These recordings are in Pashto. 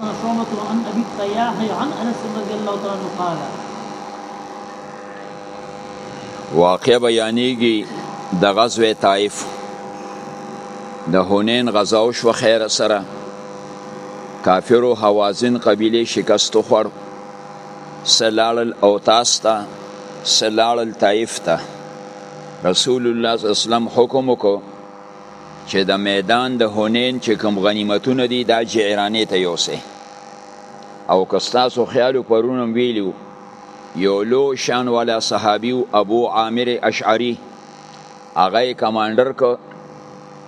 شعبة عن ابي التياح عن انس رضي الله تعالى عنه قال واقع بیانیږي د غزوه طائف د هونین غزا وشو خیر سره کافرو حوازن قبیله شکست خور سلال الاوتاس تا سلال الطائف تا رسول الله صلی الله علیه وسلم حکم وکړو چې د میدان د هونین چې کوم غنیمتونه دي دا جعرانې ته یوسه او که ستاسو خیالو پرونم ویلو یو لو شان والا صحابي ابو عامر اشعری هغه کمانډر کو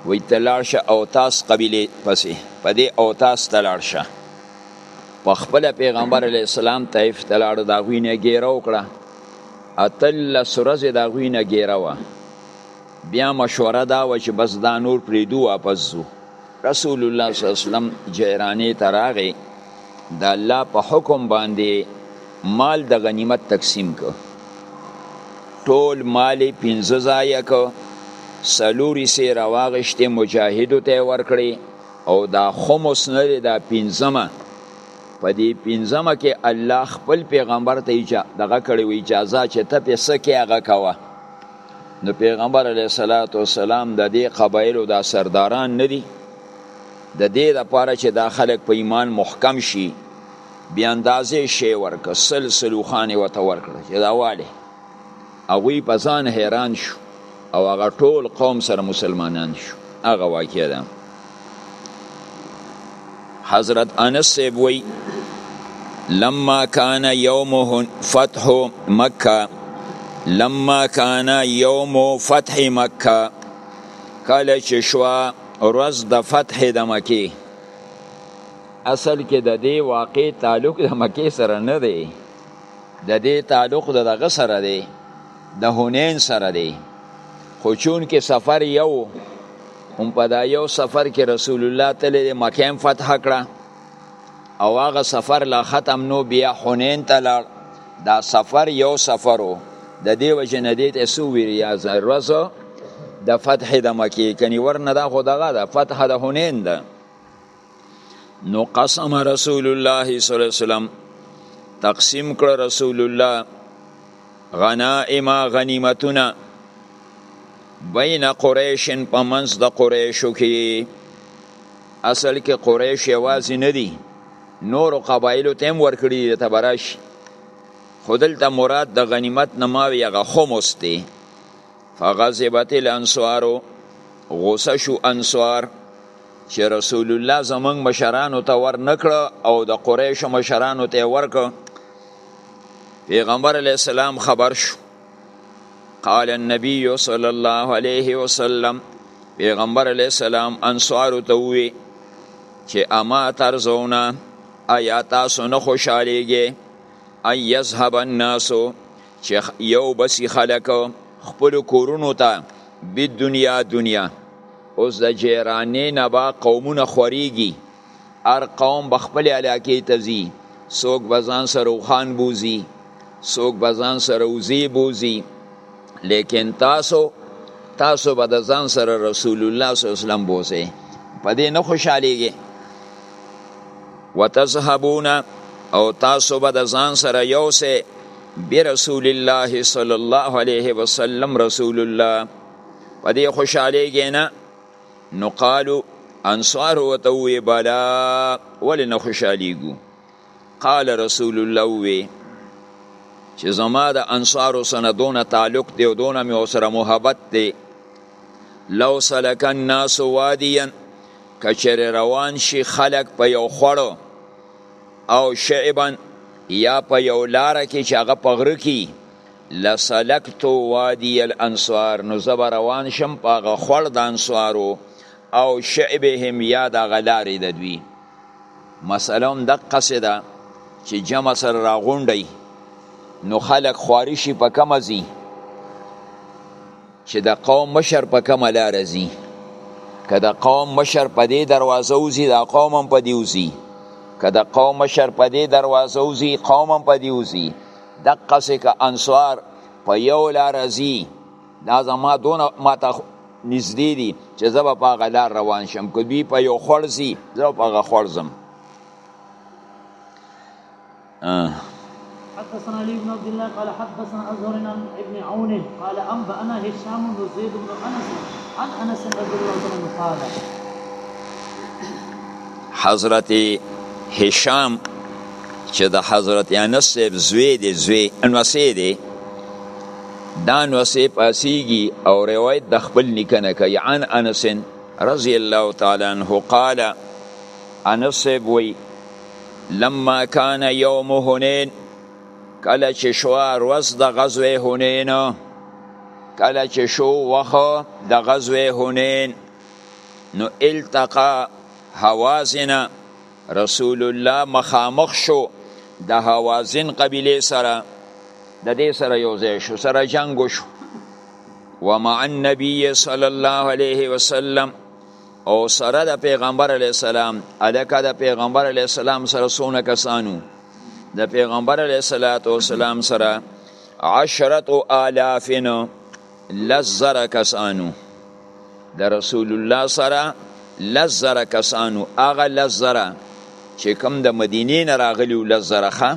وی تلاړشه او تاس قبیله پسې په دې او تاس تلاړشه په خپل پیغمبر علی السلام طیف تلاړ دا غوینه ګیره وکړه اتل سرزه دا غوینه ګیره وه بیا مشوره دا و چې بس دا نور پریدو واپس ځو رسول الله صلی الله علیه وسلم جیرانې ته راغی د الله په حکم باندې مال د غنیمت تقسیم کو ټول مال پنځه ځای کو سلوري سي راواغشته مجاهدو ته ورکړي او دا خمس نه دی دا پنځمه په دې پنځمه کې الله خپل پیغمبر ته دغه کړی وی اجازه چې ته پیسې کې هغه کاوه نو پیغمبر علیه الصلاۃ والسلام د دې قبایلو دا سرداران نه دي د دې لپاره چې دا خلک په ایمان محکم شي بیا اندازې شی ورک سل سلو خان وته ورکړ چې دا والي هغه په ځان حیران شو او هغه ټول قوم سره مسلمانان شو هغه واقعیا ده حضرت انس صاحب وی لما کان یوم فتح مکه لما کان یوم فتح مکه کله چې شو ورځ د فتح د مکه اصل کې د دې واقع تعلق د مکه سره نه دی د دې تعلق د دغه سره دی د هنین سره دی خو چون کې سفر یو هم په دا یو سفر کې رسول الله تللی دی مکه هم فتح کړه او هغه سفر لا ختم نو بیا حنین ته لاړ دا سفر یو سفر و د دې وجې نه دې ته څه وویل یا ورځ د فتح د مکې کنی ورنه دا خو دغه ده فتح د حنین ده نو قسم رسول الله صلی الله علیه وسلم تقسیم کړ رسول الله غنائم غنیمتونه بین قریش په منځ د قریشو کې اصل کې قریش یوازې نه دي نورو قبایلو ته هم ورکړي دي ته به راشي خو دلته مراد د غنیمت نه ماوي هغه خمس دی فغضبت الانصار غوسه شو انصار چې رسول الله زمنګ مشرانو ته ور نکړه او د قریش مشرانو ته ورک پیغمبر علی السلام خبر شو قال النبي صلی الله علیه وسلم پیغمبر علی السلام انصار ته وی چې اما ترزونه آیا تاسو نه خوشالېږئ ان یذهب الناس چې یو بسی خلک خپل کورونو ته بی دنیا دنیا اوس د جیرانی نه با قومونه خوریږي هر قوم به خپل علاقې ته ځي څوک به ځان سره وخان بوزي څوک به ځان سره وزي بوزي لیکن تاسو تاسو به د ځان سره رسول الله صلی الله علیه وسلم بوزي په دې نه خوشالېږي وتذهبون او تاسو به د ځان سره یو سه برسول الله صلی الله علیه وسلم رسول الله په دې خوشاله ګینه نو قالو انصار وته وی بلا ول نه خوشاليګو قال رسول الله وی چې زما د انصار سره دونه تعلق دی او دونه مې سره محبت دی لو سلک الناس وادیا کچر روان شي خلق په یو خړو او شعبا یا په یو لار کې چې هغه په غره کې لسلکتو وادی الانصار نو زب روان شم په هغه خړ د انصارو او شعبهم یا د غلارې د دوی مسله هم دقه سه ده چې جمع سره راغونډي نو خلک خواري شي په کمه ځي چې د قوم مشر په کومه لاره ځي که د قوم مشر په دې دروازه وځي دا قوم هم په دې وځي که د قوم مشر په دې دروازه وځي قوم هم په دې وځي دقسې که انصار په یو لاره ځي دا زما دونه ماته نږدې دي چې زه به په هغه لار روان شم که دوی په یو خوړ ځي زه به په هغه خوړ ځم حدثنا علي بن عبد الله قال حدثنا ازهر عن ابن عون قال انبانا هشام بن زيد بن انس عن انس رضي الله عنه قال حضرت هشام چې د حضرت انس صاحب زوی دی زوی انوسې دی دا انوسې پاسیږي او روایت د خپل نکنه کوي عن انس رضی الله تعالی عنه قال انس صاحب وی لما کان یوم هنین کله چې شو ورځ د غزوه هنین کله چې شو وخه د غزوه هنین نو التقا حوازن رسول الله مخامخ شو د حوازن قبیله سره د دې سره یو ځای شو سره جنگ شو ومع النبي صلی الله علیه وسلم او سره د پیغمبر علی السلام الکه د پیغمبر علی السلام سره سونه کسانو د پیغمبر علی صلوات و سلام سره عشرت او الافین لزر کسانو د رسول الله سره لزر کسانو اغه لزر چې کوم د مدینې نه راغلی لزرخه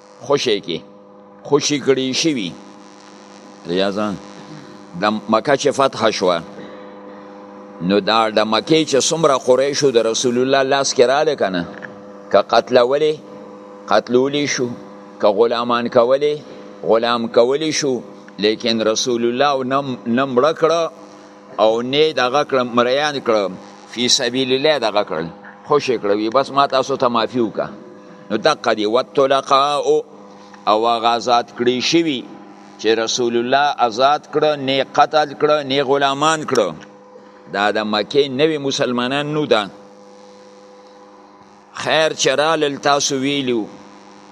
خوشی کې خوشی کړی شوی ریاضه د مکه چې فتح شوه نو دا د مکه چې څومره قریشو د رسول الله لاس کې رااله کنه که قتل ولی قتلولی شو که غلامان کولی غلام کولی شو لیکن رسول الله نم نم رکړه او نه دغه کړم مریان کړم فی سبیل الله دغه کړل خوش کړوي بس ما تاسو ته معافي وکا نو دقه دی وتلقا او هغه آزاد کړی شوی چې رسول الله آزاد کړه نه قتل کړه نه غلامان کړه دا د مکه نوی مسلمانان نو ده خیر چې رالل تاسو ویلي وو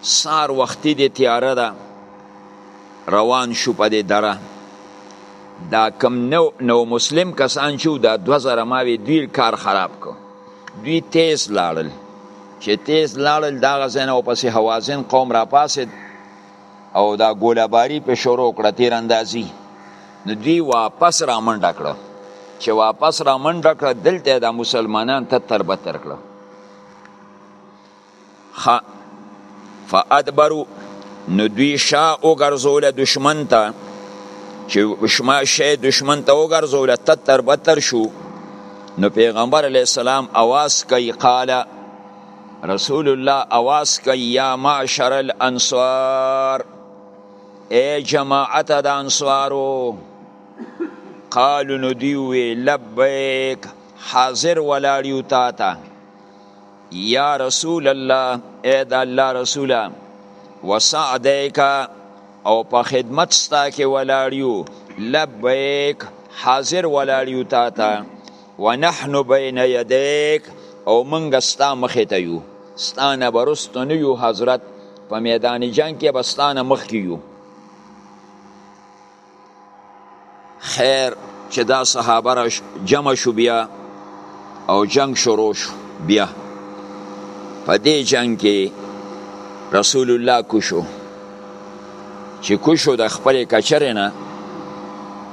سهار وختي دی تیاره ده روان شو په دې دره دا کم نو نو مسلم کسان چې دا دوه زره ماوې دوی کار خراب کو دوی تیز لاړل چې تیز لاړل دا غزنه او پسې حوازن قوم را پاسې او دا ګولاباری په شروع کړه تیر اندازي نو دوی واپس را منډه کړه چې واپس را منډه کړه دلته د مسلمانان تتر بتر کړه خ فادبرو نو دوی شا وګرځول دشمن ته چې شما شی دشمن ته وګرځول تتر بتر شو نو پیغمبر علی السلام आवाज کوي قال رسول الله اواز کوي یا معاشر الانصار اے جماعت د انصارو قالو نو دی وی لبیک حاضر ولاړیو تا ته یا رسول الله اے د الله رسوله وسعدیک او په خدمت ستا کې ولاړیو لبیک حاضر ولاړیو تا ته ونحن بین یدیک او منګ ستا مخې ته یو ستا نه برستو نه یو حضرت په میدان جنگ کې بستانه مخ کې یو خیر چې دا صحابه را جمع شو بیا او جنگ شروع شو بیا په دې جنگ کې رسول الله کوشو چې کوشو د خپل کچره نه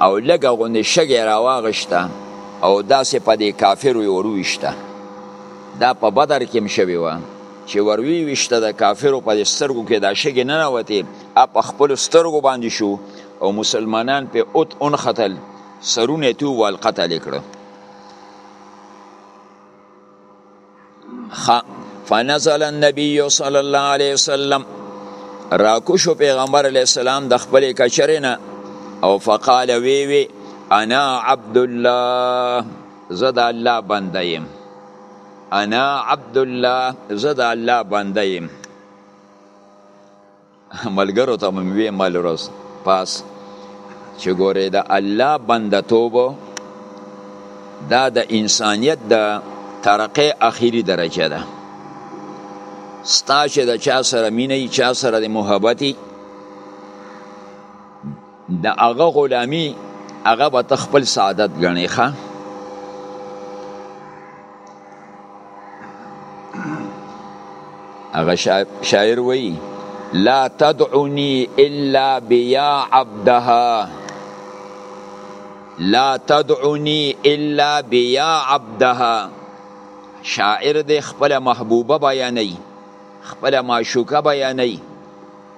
او لګه غوندې شګه راواغشته او داسې په دې کافر وی ورويشته دا په بدر کې مشوي و چې وروي وشته د کافرو په سترګو کې دا شګه نه راوتی اپ خپل سترګو باندې شو او مسلمانان په اوت اون قتل سرونه تو وال قتل کړو خ فنزل النبي صلى الله عليه وسلم راکوشو پیغمبر علیه السلام د خپل کچرنه او فقال وی وی انا عبد الله زدا الله بنده يم انا عبد الله زدا الله بنده يم ملګرو ته مې وې مل ورځ پاس چې ګورې د الله بنده توب دا د انسانیت د ترقې اخیری درجه ده ستا چې د چا سره مینه چا سره د محبتي د هغه غلامی هغه به ته خپل سعادت ګڼې ښه هغه شاعر وایي لا تدعوني الا بيا عبدها لا تدعوني الا بيا عبدها شاعر د خپل محبوبه بیانې خپل معشوقه بیانې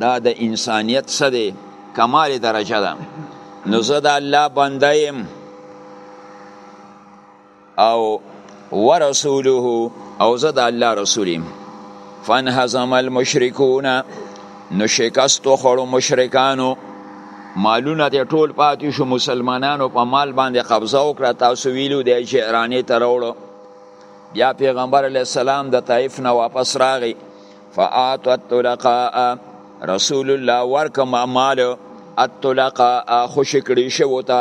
دا د انسانیت څه دی کمال درجه ده نو زه د الله بنده یم او ورسوله او زه د الله رسول یم فانهزم المشرکون نو شکست خوړو مشرکانو مالونه ته ټول پاتې شو مسلمانانو په مال باندې قبضه وکړه تاسو ویلو د جهرانې تروړو بیا پیغمبر علی السلام د طائف نه واپس راغی فآتو الطلقاء رسول الله ورکم مال الطلقاء خوشی کړی شو تا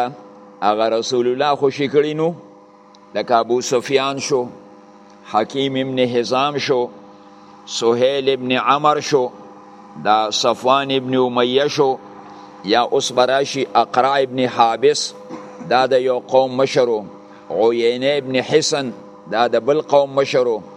هغه رسول الله خوشی کړی نو لکه ابو سفیان شو حکیم ابن حزام شو سهیل ابن عمر شو دا صفوان ابن امیه شو یا اوس براشی اقرا ابن حابس دا د یو قوم مشرو عینه ابن حسن دا د بل قوم مشرو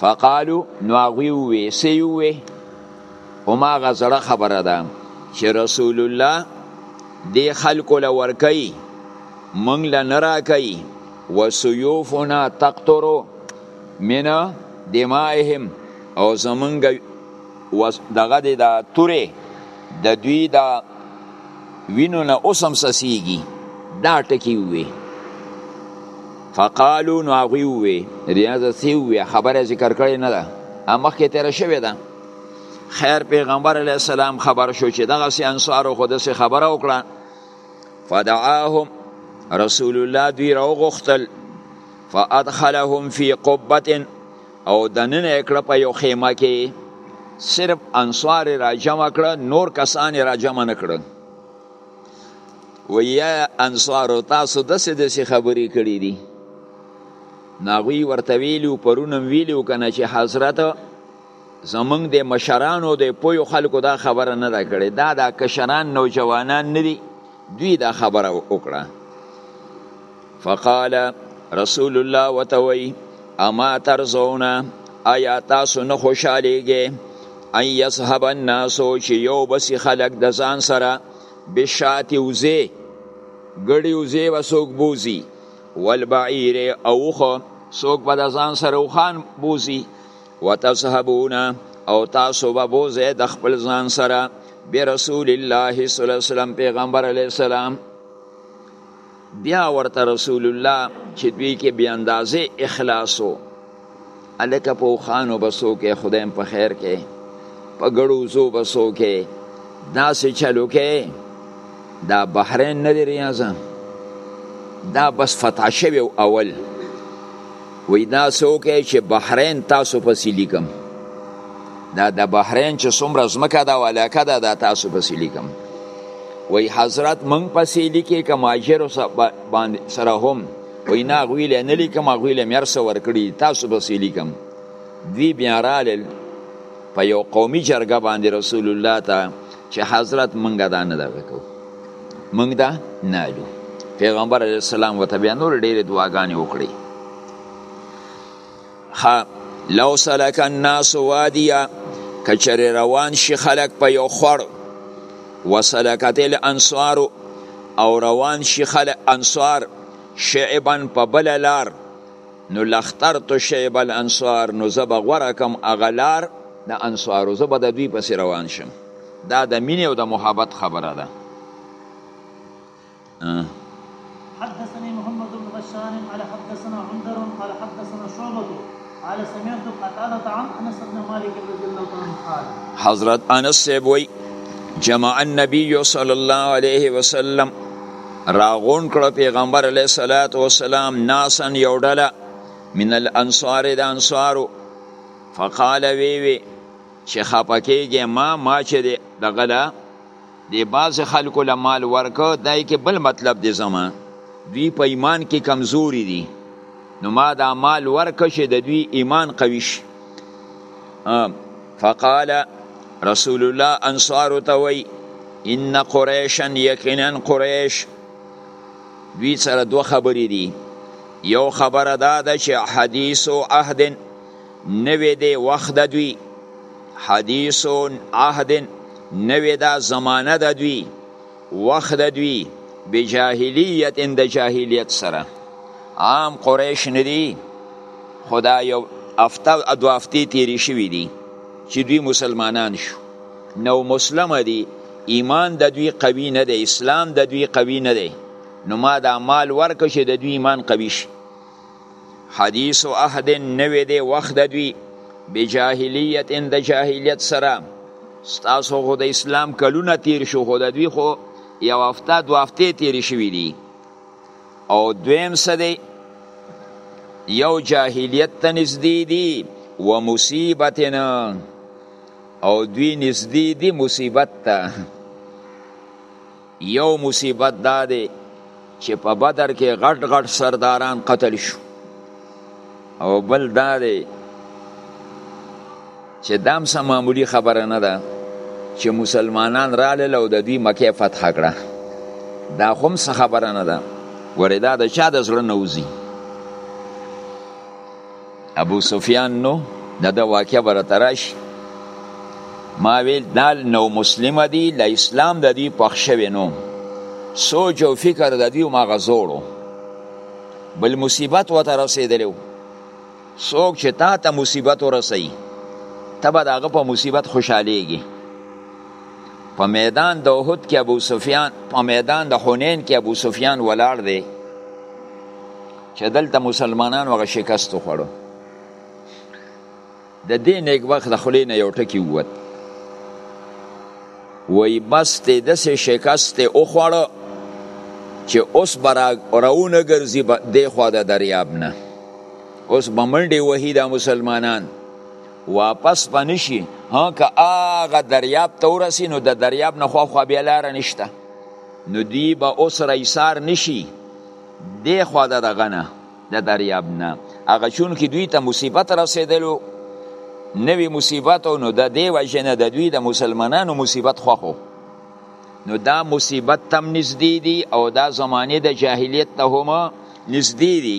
فقالو نو هغوی ووی سی ووی هماغه زړه خبره ده چې رسول الله دی خلکو له ورکوي موږ له نه راکوي وسیوفنا تقطرو من دمائهم او زمونږ دغه د تورې د دوی د وینو نه اوسم سسیږي دا ټکی ووی فقالو نو هغوی ووی ریاض سی ووی خبره ذکر کړی نه ده مخکې تیره شوې ده خیر پیغمبر علیه السلام خبر شو چې دغه سی انصارو خو داسې خبره وکړه فدعاهم رسول الله دوی راوغوښتل فادخلهم فی قبه او دننه کړه په یو خیمه کې صرف انصار را جمع کړه نور کسان را جمع نه کړه و یا انصارو تاسو دسې دسې خبرې کړې دي ناغوی ورته ویلو پرونم ویلو کنه چې حضرت زمونږ د مشرانو د پویو خلکو دا خبره نه ده کړې دا دا کشران نوجوانان نه دي دوی دا خبره وکړه فقال رسول الله وتوي اما ترزون ایا تاسو نه خوشالېږئ ان یذهب الناس چې یو بسی خلک د ځان سره بشاتی وزې ګړی وزې به څوک بوزي والبعیر اوخه څوک به د ځان سره وخان بوزي وتذهبون او تاسو به بوزې د خپل ځان سره برسول الله صلی الله علیه وسلم پیغمبر علیه السلام بیا ورته رسول الله چې دوی کې بې اندازې اخلاص و هلکه په اوښانو به څوکې خدای په خیر کې په ګړو وزو به څوکې داسې چلو کې دا بحرین نه دی ریاضه دا بس فتح شوی اول وی دا څوک چې بحرین تاسو پسې لیکم دا د بحرین چې څومره ځمکه ده او علاقه ده دا تاسو پسې لیکم وی حضرت موږ پسې لیکې که مهاجرو سره هم وی نه هغوی له نه لیکم هغوی له مې هر څه ورکړي تاسو پسې لیکم دوی بیا رالل په یو قومي جرګه باندې رسول الله ته چې حضرت موږ دا نه دغه کوو موږ دا نه الو پیغمبر علیه السلام وته بیا نور ډېرې دعاګانې وکړي ها لو سلک الناس وادیا کچری روان شي خلک په یو خور وسلکت الانصار او روان شي خلک انصار شعبا په بل لار نو لختر تو شعب الانصار نو زب غورکم اغلار د انصارو زب د دوی پس روان شم دا د مینې او د محبت خبره ده حدثني محمد بن بشار قال حدثنا عندر قال حدثنا شعبة قال سمعت قتادة عن انس بن مالك رضي الله عنه قال حضرت انس سیبوی جمع النبي صلى الله عليه وسلم راغون کړ پیغمبر علیه الصلاۃ والسلام ناسن یو ډله من الانصار د انصارو فقال وی وی چې خپه کېږې ما ما چې دی دغه له دی بعضې خلکو له مال ورکه دای کې بل مطلب دی زما دوی په ایمان کې کمزوري دي نو ما دا مال ورکه چې د دوی ایمان قوي شي فقال رسول الله انصارو ته وایي ان قریشا یقینا قریش دوی سره دوه خبرې دي یو خبره دا ده چې حدیث او عهد نوی دی وخت د دوی حدیث عهد نوی دا زمانه د دوی وخت د دوی بجاهلیت ان د جاهلیت سره عام قریش ندی خدا یو افته ادو افتی تیری شوی دی چې دوی مسلمانان شو نو مسلم دی ایمان د دوی قوی نه دی اسلام د دوی قوی نه دی نو ما دا مال ورکه چې د دوی ایمان قوی شي حدیث عهد نوې دی وخت د دوی بجاهلیت ان د جاهلیت سره ستاسو خو د اسلام کلونه تیر شو خو د دوی خو یو هفته دو هفتې تیرې شوي دي او دویم څه دی یو جاهلیت ته نږدې دي و مصیبتنا او دوی نږدې دي مصیبت ته یو مصیبت دا دی چې په بدر کې غټ غټ سرداران قتل شو او بل دا دی چې دام سم معمولی خبره نه ده چې مسلمانان رالل او د دوی مکه فتح کړه دا هم څه خبره نه ده وردا د چا د زړه نوځي ابو سفیان نو د د واقع برترش ما ویل دال نو مسلم دی ل اسلام د دی پخشوی نو سوچ او فکر د دی ما غزوړو بل مصیبت و ته رسیدلو سوک چې تا ته مصیبت ورسي تبه داغه په مصیبت خوشحالیږي په میدان د احد کې ابو سفیان په میدان د حنین کې ابو سفیان ولاړ دی چې دلته مسلمانانو هغه شکست وخوړو د دې نیک وخت د خلې نه یو ټکی ووت وای بس ته د سه شکست او خوړو چې اوس برا راونه ګرځي د خو د دریاب نه اوس بمنډي وهی د مسلمانان واپس پنشي ها که هغه دریاب ته ورسی نو د دریاب نه خو خو بیا لار نشته نو دی به اوس رئیسار نشي دی خوا د دغه نه د دریاب نه هغه چون کې دوی ته مصیبت رسېدلو نوی مصیبت او نو د دې وجه نه د دوی د مسلمانانو مصیبت خوښو نو دا مصیبت تم نږدې دي او دا زمانه د جاهلیت ته هم نږدې دي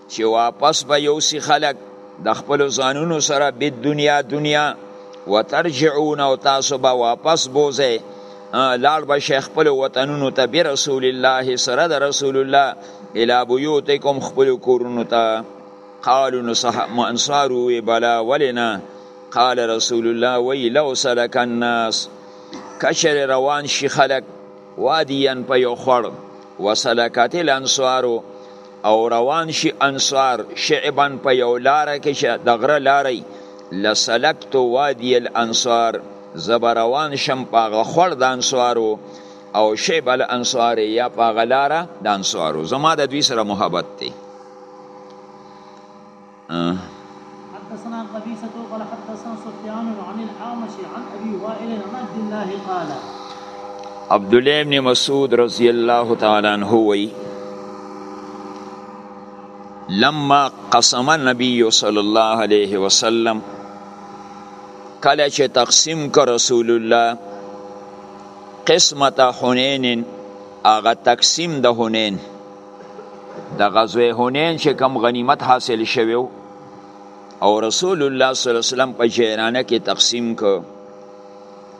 چې واپس به یوسي خلک د خپلو ځانونو سره بالدنیا دنیا وترجعون او تاسو به واپس بوځئ لاړ به شئ خپلو وطنونو ته برسول الله سره د رسول الله الی بیوتکم خپلو کورونو ته قالو نو انصار وی بلا ولې نه قال رسول الله وی لو سلک الناس کشر روان شي خلک وادیان په یو خړ وسلکت الانصارو او روان شي انصار شعبا په یو لاره کې چې د غره لارې لسلکت وادي الانصار زب روان شم په هغه خړ د انصارو او شعب الانصار یا په هغه لاره د انصارو زما د دوی سره محبت دی حدثنا قبيصة قال حدثنا سفيان عن الأعمش عن أبي وائل عن عبد الله قال عبد الله بن مسعود رضي الله تعالى عنه وي لما قسم النبي صلى الله عليه وسلم کله چې تقسیم کړ رسول الله قسمت حنین هغه تقسیم د حنین د غزوه هونین چې کم غنیمت حاصل شوی او رسول الله صلی الله علیه وسلم په جیرانه کې تقسیم کو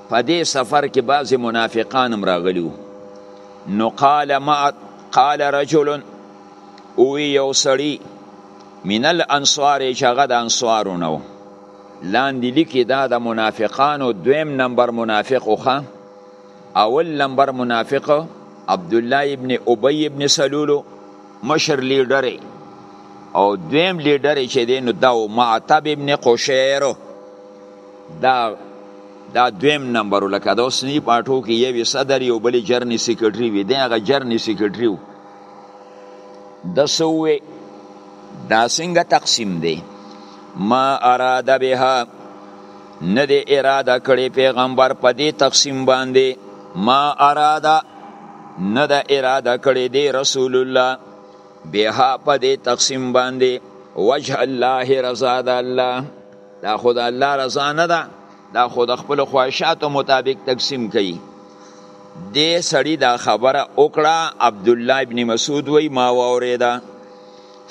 په دې سفر کې بعض منافقان هم راغلیو نو قال ما قال رجل او یو سړی من الانصار چې هغه د انصارو نه لاندې لیکي دا د منافقانو دویم نمبر منافق وخه اول نمبر منافق عبد الله ابن ابي ابن سلول مشر لیډر او دویم لیډر چې دی نو دا معتب ابن قشیر دا دا دویم نمبر لکه د اوسنی پاټو کې یو صدر یو بل جرنی سیکرټری وي دی هغه جرنی سیکرټری و د سوې دا څنګه تقسیم دی ما اراده بها نه دی اراده کړی پیغمبر په دې تقسیم باندې ما اراده نه ده اراده کړې دی رسول الله بها په دې تقسیم باندې وجه الله رضا ده الله دا خود الله رضا نه ده دا خود خپل خواهشاتو مطابق تقسیم کوي دې سړی دا خبره وکړه عبد الله ابن مسعود وای ما واوریده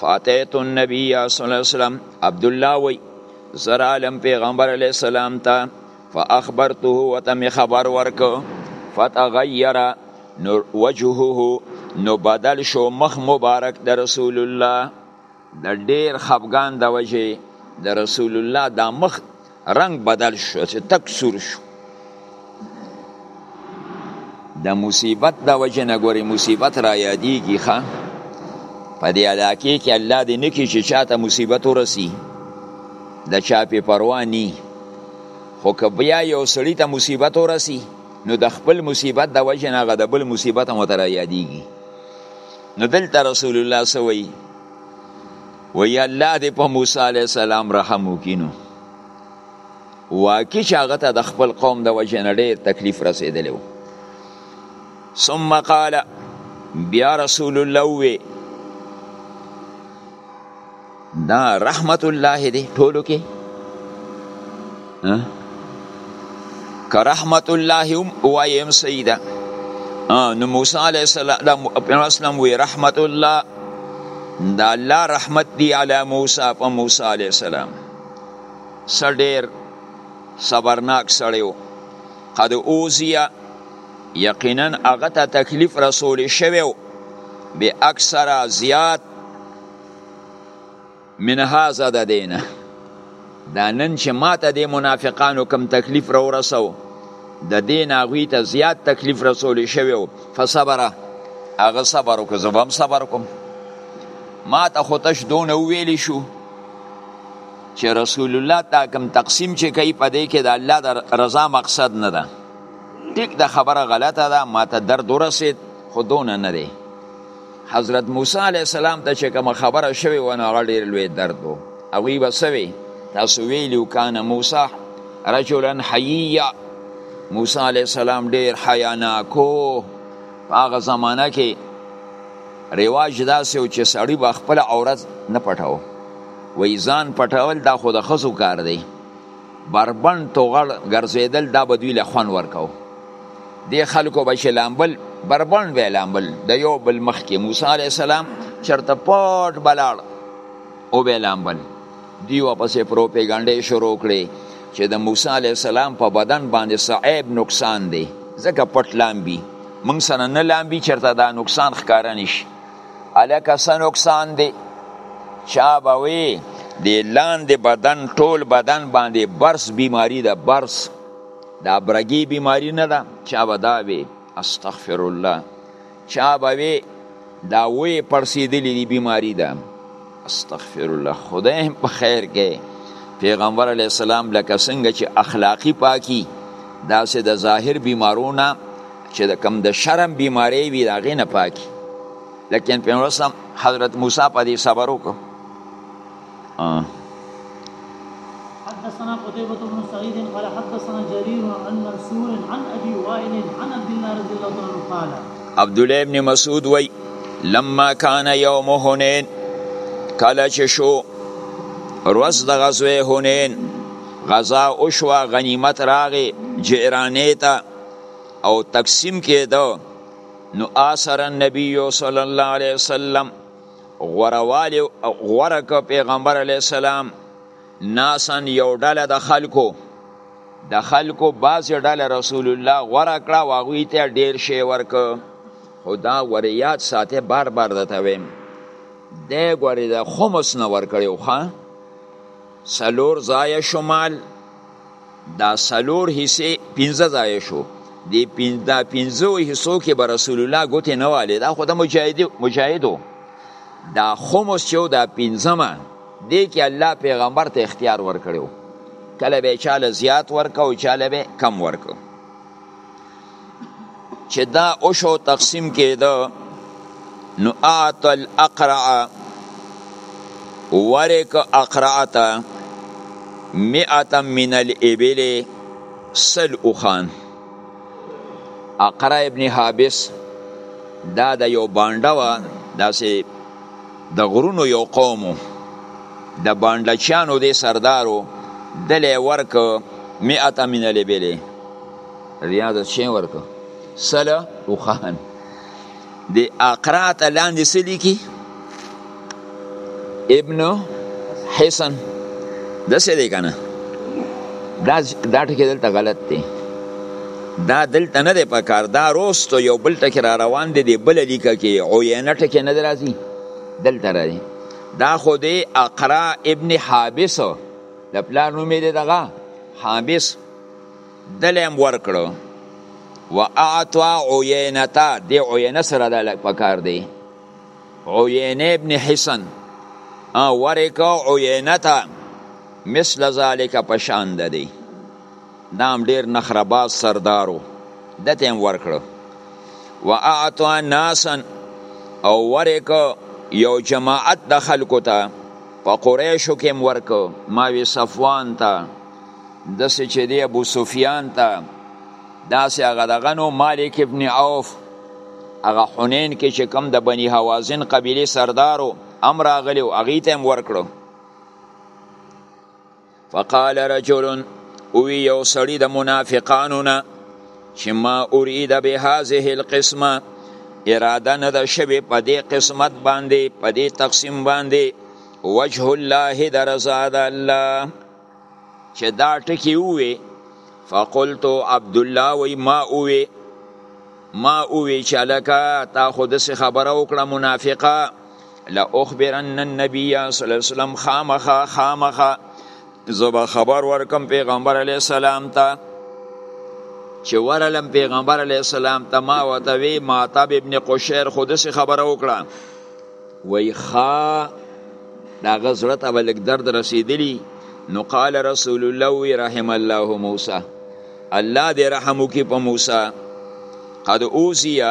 فاتیت النبی صلی الله علیه وسلم عبد الله وی زر عالم پیغمبر علیه السلام ته فاخبرته وتم خبر ورک فتغیر نور وجهه نو بدل شو مخ مبارک د رسول الله د ډیر خفغان د وجه د رسول الله د مخ رنګ بدل شو چې تک سور شو د مصیبت د وجه نه ګوري مصیبت را یادېږي ښه په دې علاقې کې الله دې نه کړي چې چا ته مصیبت ورسي د چا پې پروا ني خو که بیا یو سړي ته مصیبت ورسي نو د خپل مصیبت د وجه نه هغه د بل مصیبت هم ورته را یادېږي نو دلته رسول الله څه وایي وی الله دی په موسی علیه السلام رحم وکینو واقعي چې هغه ته د خپل قوم د وجې نه ډېر تکلیف رسېدلی و ثم قال بیا رسول الله وی دا رحمت الله دی ټولو کې که رحمت الله هم وایم سیده نو موسی علیه السلام وی رحمت الله دا الله رحمت دی علی موسی په موسی علیه السلام سړیر صبرناک سړیو قد اوزیه یقینا هغه ته تکلیف رسول شوی به اکثره زیات من هذا د دینه دا نن چې ماته د منافقانو کم تکلیف را ورسو د دین هغوی ته زیات تکلیف رسول شوی و فصبره هغه صبر وکړو زه به هم صبر کوم ما ته خو تش دونه وویلی شو چې رسول الله تا کم تقسیم چې کوي په دې کې د الله د رضا مقصد نه ده ټیک د خبره غلطه ده ما ته درد ورسید خو دونه نه دی حضرت موسی علی السلام ته چې کوم خبره شوی و نو هغه ډیر لوی درد و او وی بسوي تاسو ویلو کان موسی رجلا حیا موسی علی السلام ډیر حیا نه کو هغه زمانہ کې رواج داسې و چې سړی به خپل عورت نه پټاو وای ځان پټول دا خو د خزو کار دی بربند توغړ ګرځیدل دا به دوی له خوند ورکاو دی خلکو به چې لامبل بربند به لامبل د یو بل مخ کې موسی علی السلام چرته پټ بلاړ او به لامبل دی واپس پروپاګاندا شروع کړي چې د موسی علی السلام په بدن باندې صعيب نقصان دی ځکه پټ لامبي موږ سره نه لامبي چرته دا نقصان ښکارا نشي هلکه څه نقصان دی چا به وی د لاندې بدن ټول بدن باندې برس بیماری ده برس دا برګی بیماری نه ده چا به دا وی استغفر الله چا به وی دا وی پړسیدلی دی بیماری ده استغفر الله خدای هم په خیر کې پیغمبر علی السلام لکه څنګه چې اخلاقی پاکي داسې د ظاهر بیمارونه چې د کم د شرم بیماری وي دا غي نه پاکي لیکن پیغمبر حضرت موسی په دې صبر وکړ حدثنا قتيبة بن سعيد قال حدثنا جرير عن منصور عن ابي وائل عن عبد الله رضي الله عنه قال عبد الله بن مسعود وي لما كان يوم هنين کله چې شو روز د غزوه هنين غزا او شو غنیمت راغې جیرانې ته او تقسیم کېده نو آثر النبی صلی الله علیه وسلم غوره والی غوره که پیغمبر علی السلام ناسن یو ډله د خلکو د خلکو بعضې ډله رسول الله غوره کړه او هغوی ته ډېر شی ورکړ خو دا ګورې یاد ساتې بار بار درته وایم دی ګورې د خمس نه ورکړی وخه څلور ځایه شمال دا سلور حصے پنځه ځای شو دی پین دا پنځو حصو کې به رسول الله ګوتې نه والي دا خو د مجاهدو دا خمس چې دا پنځمه دی کې الله پیغمبر ته اختیار ورکړو کله به چاله زیات ورکو چاله به کم ورکو چې دا اوشو تقسیم کېده نو اعت الاقرع ورک اقرعتا مئتا من الابل سل اوخان اقرع ابن حابس دا د یو بانډه وه داسې د غرونو یو قوم و. د بانډچیانو دې سردار و. ده له یې ورکړ مئة من الابل. بیا د چه ورکړ؟ سل اوښان. د اقرا ته لاندې څه لیکي؟ ابن حسن داسې دی که نه؟ دا ټکی دلته غلط دی. دا دلته نه دی پکار دا روستو یو بل ټکی را روان دی دی بل لیکه کې عینه ټکی نه راځي دلته راځي دا خو دی اقرا ابن حابس د پلار نوم دی دغه حابس دلم ورکړو و اعطا عینتا دی عینه سره د پکار دی عینه ابن حسن ا ورکو عینتا مثل ذالک پشان ده دی دا هم ډیر نخره باز سردار و ده ته هم ورکړه و اعطا ناسا او ورکه یو جماعت د خلکو ته په قریشو کې هم ورکه ماوی صفوان ته داسې چې دی ابو سفیان ته داسې هغه دغه نو مالک ابن عوف هغه حنین کې چې کم د بنی حوازن قبیله سردارو هم راغلی او هغې ته هم ورکړو فقال رجل وی یو سړی د منافقانو نه چې ما اريد به هذه القسمه اراده نه ده شوی په دې قسمت باندې په دې تقسیم باندې وجه الله درزا د الله چې دا ټکی وې فقلت عبد الله وی ما اوې ما اوې چې لکه تا خود سه خبره وکړه منافقه لا اخبرن النبي صلی الله علیه وسلم خامخا خامخا زبا خبر ورکم پیغمبر علیه السلام ته چې ورلم پیغمبر علی السلام ته ما وته وی معتب ابن قشیر خود سه خبره وکړه وی خا دا غزړه ته ولګ درد رسیدلی نو قال رسول الله وی رحم الله موسی الله دې رحم وکي په موسی قد اوسیا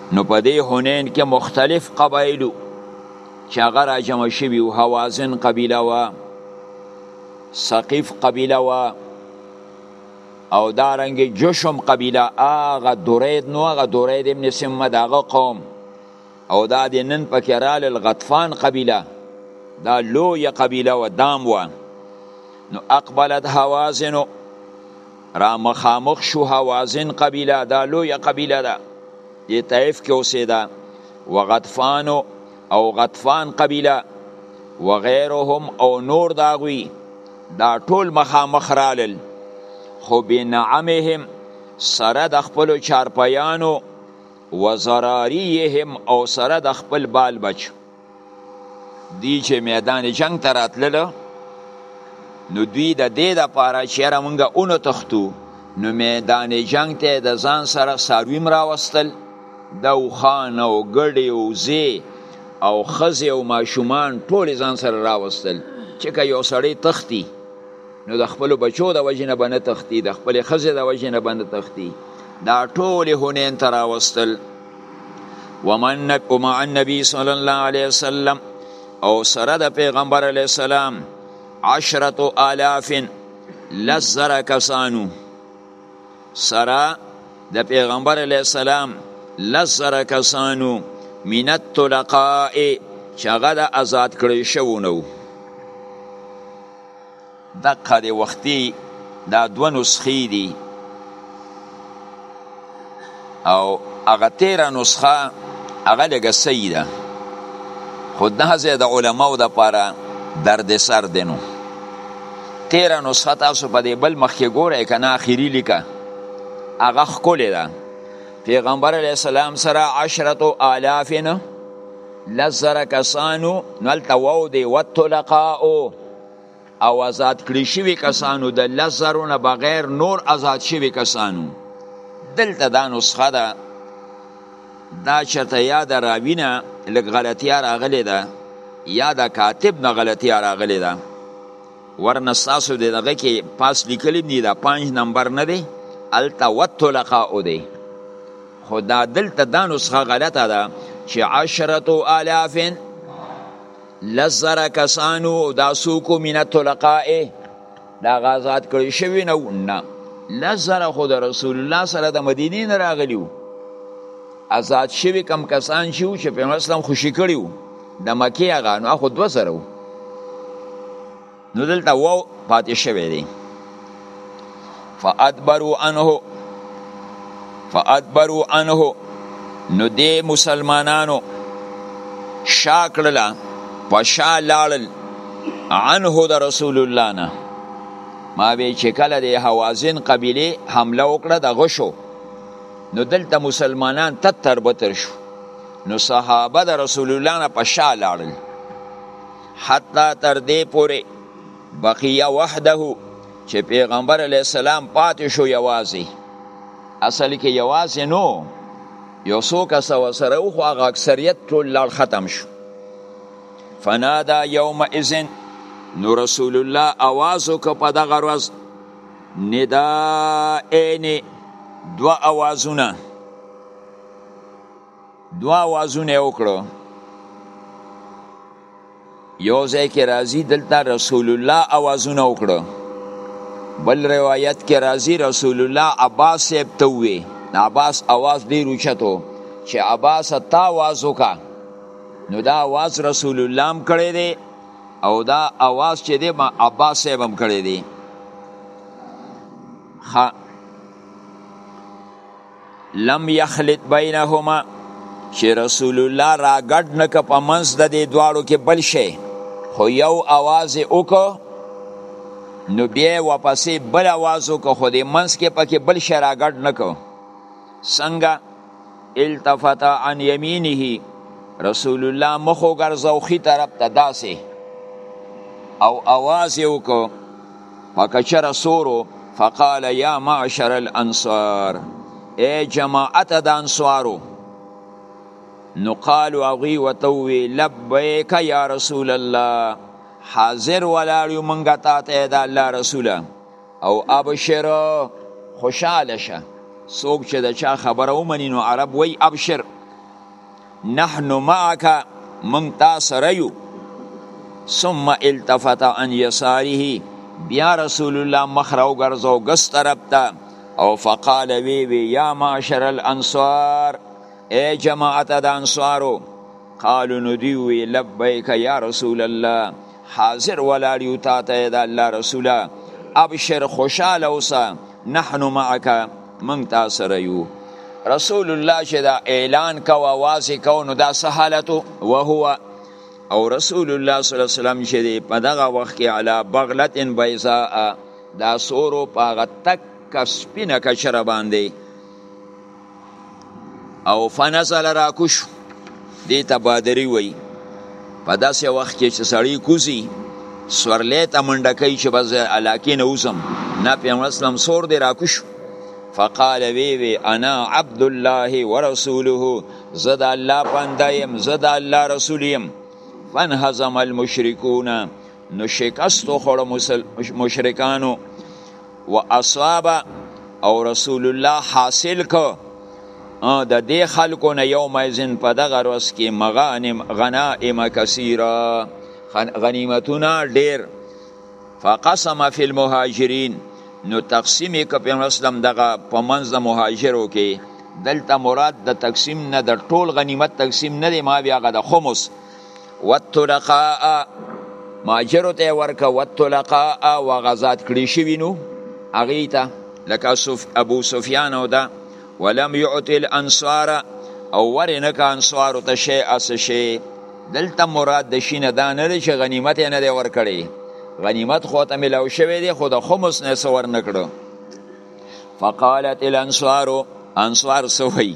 نو په دې هنین کې مختلف قبایلو چې هغه را جمع شوي وو هوازن قبیله وه ثقیف قبیله وه او دارنګې جشم قبیله هغه درید نو هغه درید ابن سمه د هغه قوم او دا د نن پکې رال الغطفان قبیله دا لویه قبیله و دام وه نو اقبلت هوازنو را مخامخ شو حوازن قبیله دا لوی قبیله ده د طیف کې اوسېده و غطفان او غطفان قبیله و غیرهم او نور داغوی دا ټول مخامخ رالل خو بنعمهم سره د خپل چارپیانو و زراریهم او سره د خپل بال بچ دی چې میدان جنگ ته راتللو نو دوی د دې لپاره چې را مونږه اونو تختو نو میدان جنگ ته د ځان سره سارویم راوستل د وخان او ګډي او زی او خزه او ماشومان ټول ځان سره راوستل چې که یو سړی تختی نو د خپل بچو د وجنه بنه تختی د خپل خزه د وجنه بنه تختی دا ټول هونین تر راوستل ومنک مع النبي صلی الله علیه وسلم او سره د پیغمبر علیه السلام عشرت آلاف لزر کسانو سره د پیغمبر علیه السلام لزر کسانو من الطلقاء چغه د آزاد کړی شوو نو دقه دی وختي دا دوه نسخې دي او هغه تیره نسخه هغه لږه صحیح ده خو دا ځای د علماو دپاره درد سر دی نو تیره نسخه تاسو په دې بل مخ کې ګورئ که نه اخري لیکه هغه ښکلې ده پیغمبر علیه السلام سره عشرتو آلاف نه لس زره کسانو نو هلته واو دی وطلقاء او آزاد کړی شوی کسانو د لزرو نه بغیر نور آزاد شوی کسانو دلته دا نسخه ده دا چرته یا د راوی نه لږ غلطیا راغلی ده یا د کاتب نه غلطیا راغلی ده ورنه ستاسو د دغه کې پاس لیکلی دی دا پنج نمبر نه دی هلته وطلقا او دی خو دا دلته دا نسخه غلطه ده چې عشرة آلافن لس زره کسانو دا سوکو مینه طلقائه دا غازات کړی شوی نه نه لس زره خو د رسول الله سره د مدینې نه راغلی وو آزاد شوی کم کسان شو چې پیغمبر اسلام خوشی کړی وو د مکې هغه نو خو دوه زره وو نو دلته واو پاتې شوی دی فادبروا عنه فادبروا عنه نو دې مسلمانانو شاکړلا پشا لاړل عنه د رسول الله نه ما به چې کله د حوازن قبيله حمله وکړه د غشو نو دلته مسلمانان تتر بتر شو نو صحابه د رسول الله نه پشا لاړل حتی تر دې پورې بقیه وحده چې پیغمبر علی السلام پاتې شو یوازې اصل کې یوازې نو یو څو کس وسره خو هغه اکثریت ټول لړ ختم شو فنادا یوم اذن نو رسول الله आवाज وک په دغه ورځ نداء دو اوازونه دو آوازونه یې وکړو یو ځای کې راځي دلته رسول الله آوازونه وکړو بل روایت کې راځي رسول الله عباس صاحب ته ووی عباس آواز ډیر اوچتو چې عباس تا آواز وکړه نو دا آواز رسول الله هم کړی دی او دا آواز چې دی عباس صاحب هم کړی دی لم یخلط بینهما چې رسول الله را ګډ نه که په منځ د دې دواړو کې بل شي خو یو اواز یې وکړو نو بیا یې واپسې بل اواز وکړو خو دې منځ کې پکې بل شی را ګډ نه کړو څنګه التفت عن یمینه رسول الله مخ وګرځو ښي طرف ته داسې او اواز یې وکړو پکه چر سورو فقال یا معشر الانصار اے جماعت د انصارو نو قالو اغي وتوي لبیک یا رسول الله حاضر ولاړو مونږه تا ته د الله رسوله او ابشر خوشاله شه څوک چې د چا خبره ومني نو عرب وای ابشر نحن معک مونږ تا سره یو ثم التفت عن يساره بیا رسول الله مخ راو ګرځاو ګس طرف ته او فقال وی وی یا معاشر الانصار ای جماعت د انصارو قالو نو دی وی لبیک یا رسول الله حاضر ولاړیو تا ته د الله رسوله ابشر خوشاله اوسه نحن معک منګ تا سره یو رسول الله چې دا اعلان کو आवाज کو نو دا څه حالت او هو او رسول الله صلی الله علیه وسلم چې په دغه وخت کې علا بغلت بیضاء دا سورو پاغه تک سپینه کچره باندې او فنزل راکوش دې ته بادری وای په داسې وخت کې چې سړی کوزي سورلې ته منډه کوي چې بس علاقې نه وزم نه پیغمبر اسلام سور دې راکوش فقال وی وی انا عبد الله ورسوله زد الله بنده يم زد الله رسول يم فانهزم المشركون نو شکست وخوړ مشرکانو و اصحاب او رسول الله حاصل کو د دې خلکو نه یو مایزن په دغه ورځ کې مغانم غنائم کثیره غنیمتونه ډیر فقسم فی المهاجرین نو تقسیم یې که پیغمبر اسلام دغه په منځ د مهاجرو کې دلته مراد د تقسیم نه د ټول غنیمت تقسیم نه دی ما بیا هغه د خمس وتلقاء ماجرو ته ورکه وتلقاء وغزاد کړی شوی نو اغه ته لکه صف ابو سفیان او دا ولم يعطي الانصار او ورنه کا انصار ته شی اس شی دلته مراد د شینه دا نه لري چې غنیمت نه دی ورکړي غنیمت خو ته ملاو شوی دی خو د خمس نه سور نه کړو فقالت الانصار انصار سوی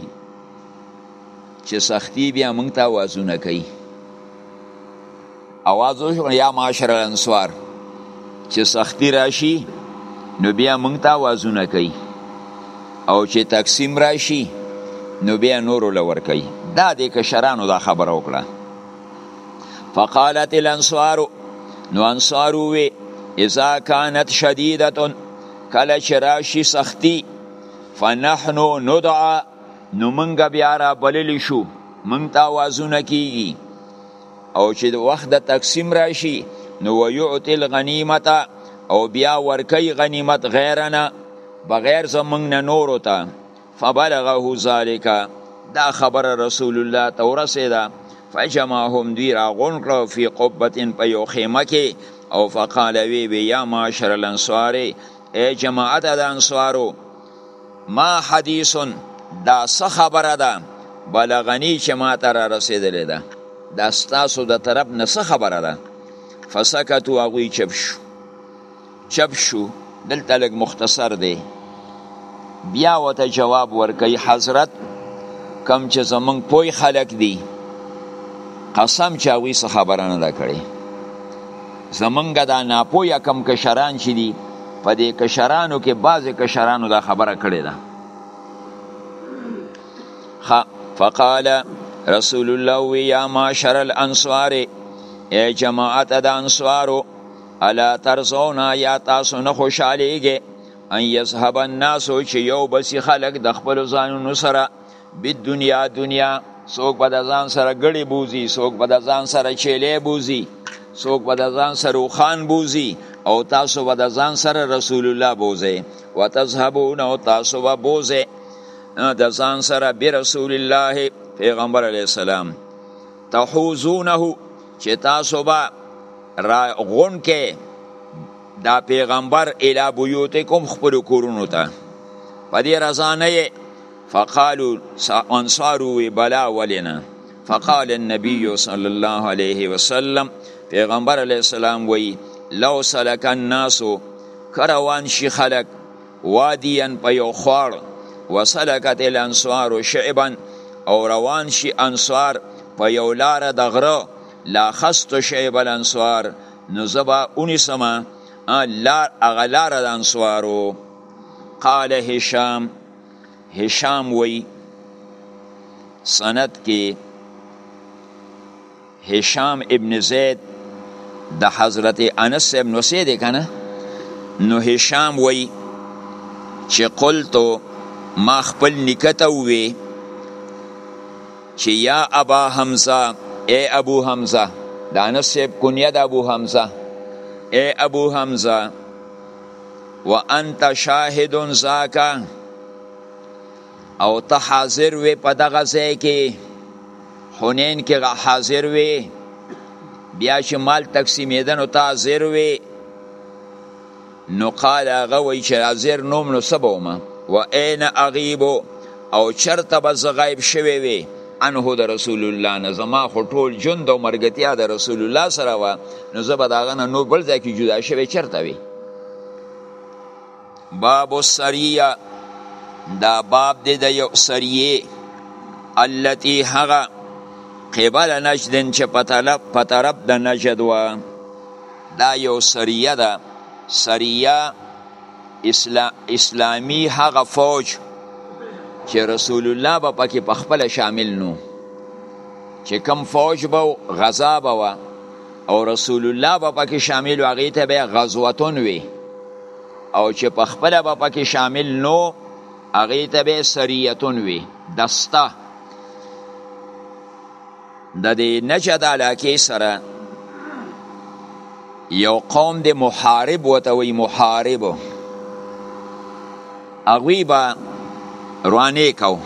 چې سختی بیا مونږ ته وازونه کوي اواز وشو یا معاشر الانصار چې سختی راشي نو بیا مونږ ته وازونه کوي او چې تقسیم راشي نو بیا نورو لور کوي دا د کشرانو دا خبره وکړه فقالت الانصار نو انصار وی اذا كانت شديده کله چې راشي سختی فنحنو ندعا نو مونږ بیا را بللی شو مونږ ته آوازونه کیږي او چې د وخت د تقسیم راشي نو ویعطي الغنیمت او بیا ورکی غنیمت غیرنا بغیر زمونږ نه نورو ته فبلغه ذالک دا خبر رسول الله ته ورسېده فجمعهم دوی راغون کړو فی قبه په یو خیمه کې او فقال وی وی یا معاشر الانصار ای جماعت د انصارو ما حدیث دا څه خبره ده بلغنی چې ما ته را رسېدلې ده دا ستاسو د طرف نه څه خبره ده فسکتو هغوی چپ شو چپ شو دلته لږ مختصر دی بیا وته جواب ورکوي حضرت کم چې زمونږ پوی خلک دي قسم چې هغوی څه خبره نه ده کړې زمونږ دا ناپویا کم کشران چې دي په دې کشرانو کې بعضې کشرانو دا خبره کړې ده فقال رسول الله وی یا معاشر الانصار ای جماعت د انصارو الا ترزونا یا تاسو نه خوشالیږئ ان یذهب الناس چې یو بسی خلق د خپل ځانونو سره بی دنیا دنیا څوک به د ځان سره ګړی بوزي څوک به د ځان سره چیلې بوزي څوک به د ځان سره روخان بوزي او تاسو به د ځان سره رسول الله بوزي وتذهبون او تاسو به بوزي د ځان سره برسول الله پیغمبر علی السلام تحوزونه چې تاسو به را غون کې دا پیغمبر الی بیوتکم خپل کورونو ته په دې رضا نه فقالو انصارو وی بلا ولنا فقال النبي صلی الله علیه وسلم پیغمبر علیه السلام وی لو سلک الناس کروان شي خلق واديا په یو خوار وسلکت الانصار شعبا او روان شي انصار په یو لار د غره لا خست شعب الانصار نو زبا اونی سما لار اغلار د انصارو قال هشام هشام وی سند کې هشام ابن زید د حضرت انس ابن سید کنه نو هشام وی چې قلتو ما خپل نکته وی چې یا ابا حمزه اے ابو حمزه دانس سیب کنیه د ابو حمزه اے ابو حمزه وانت شاهد زاکا او ته حاضر وې په دغه ځای کې حنین کې حاضر وې بیا چې مال تقسیمېدنو ته حاضر وې نو قال هغه وایي چې حاضر نوم نو څه به ومه و عین اغیبو او چرته به زه غایب شوی وی انه د رسول الله نه زما خو ټول ژوند او مرګتیا د رسول الله سره و نو زه به داغه نه نور بل ځای کې جدا شوی چرته وی باب السریه دا باب دی د یو سریه التي هغه قبل نجد چې په طلب په طرف د نجد و دا یو سریه ده سریه اسلامی هغه فوج چې رسول الله به پکې په خپل شامل نو چې کم فوج به غزا به و او رسول الله به پکې شامل هغه ته به غزوتون وي او چې په خپل به پکې شامل نو هغه ته به سریتون وي دسته د دې نجد علاقې سره یو قوم د محارب وته وی محارب اغوی با روانه کو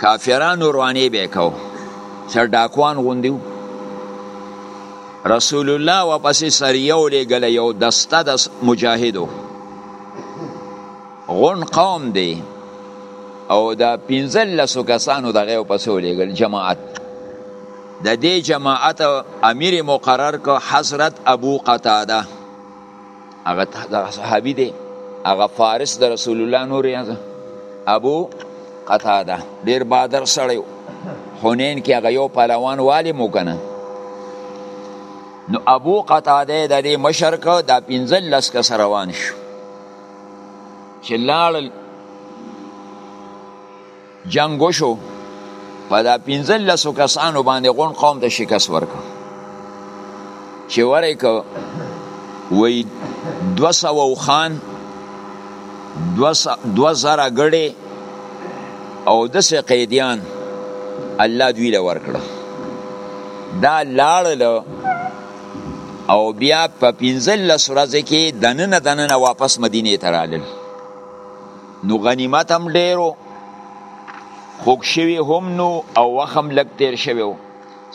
کافرانو روانه به کو سر ډاکوان غوندیو رسول الله واپس سریو لګل یو دسته د مجاهدو غون قوم دی او دا پنځل لسو کسانو دغه په سولېګل جماعت د دې جماعت امیر مقرر کو حضرت ابو قتاده هغه د صحابي دی هغه فارس د رسول الله نور یازه ابو قتاده ډیر بادر سړیو حنین کې هغه یو پهلوان والی مو کنه نو ابو قتاده د دې مشر کو دا پنځل لس کس روان شو چې لاړل جنگ وشو په دا پنځه لسو کسانو باندې غون قوم ته شکست ورکړ چې ورې کو وی دو سو خان دو زره ګړې او دسې قیدیان الله دوی له ورکړه دا لاړل او بیا په پنځلس ورځې کې دننه دننه واپس مدینې ته رالل نو غنیمت هم ډیرو خوږ شوي هم نو او وخت هم لږ تیر شوی و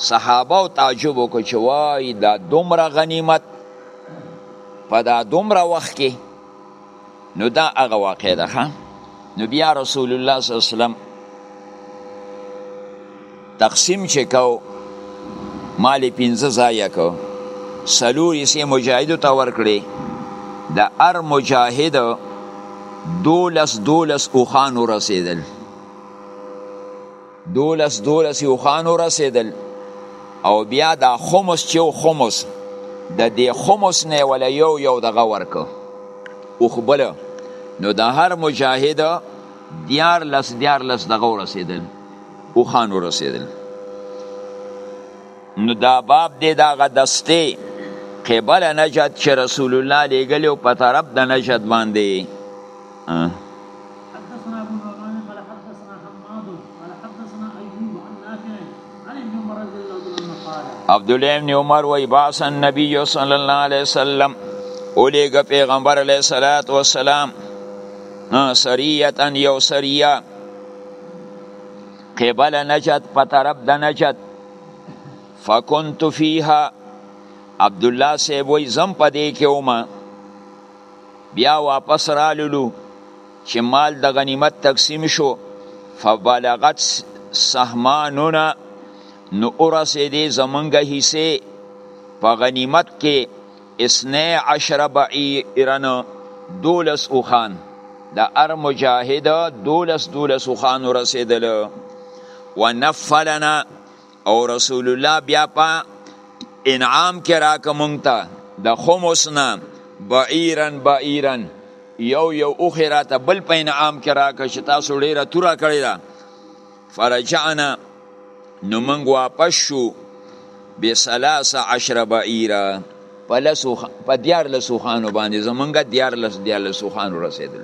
صحابه او تعجب وکړو چې وای دا دومره غنیمت په دا دومره وخت کې نو دا هغه واقع ده ښه نو بیا رسول الله صلی الله علیه وسلم تقسیم چې کو مال پنځه ځای کو سلور یې مجاهد ته ورکړي د ار مجاهد دولس دولس اوخان رسیدل دولس دولس اوښان ورسېدل او بیا دا خمس چې و خمس د دې خمس نه ولا یو یو دغه ورکو اوخبل نو د هر مجاهد دیار لس دیار لس دغه ورسېدل اوښان ورسېدل نو دا باب دی دا غدسته قبل نجد چې رسول الله لېګلو په طرف د نجد باندې حدثنا ابو النعمان قال حدثنا حماد قال حدثنا ايوب عن نافع عن ابن عمر رضي الله عنه قال عبد الله بن عمر وي باس النبي صلى الله عليه وسلم اولیګ پیغمبر علیه الصلاۃ والسلام سریتا یو سریا قبل نجد په طرف د نجد فكنت فيها عبد الله سیبوی زم پدې کې ومه بیا واپس راللو چې مال د غنیمت تقسیم شو فبلغت سهمانونه نو ورسېدې زمونږ حصې په غنیمت کې اسنه عشر بعیرن دولس اوخان د ار مجاهد دولس دولس اوخان ورسېدل ونفلنا او رسول الله بیا په انعام کې راکه مونږ ته د خمس نه بعیرن بعیرن یو یو اوخې راته بل په انعام کې راکه چې تاسو ډېره توره کړې ده فرجعنا نو مونږ واپس شو بسلاس عشر بعیره په لسو په دیار لسو خانو باندې زمونږ دیار لس دیار لسو خانو رسېدل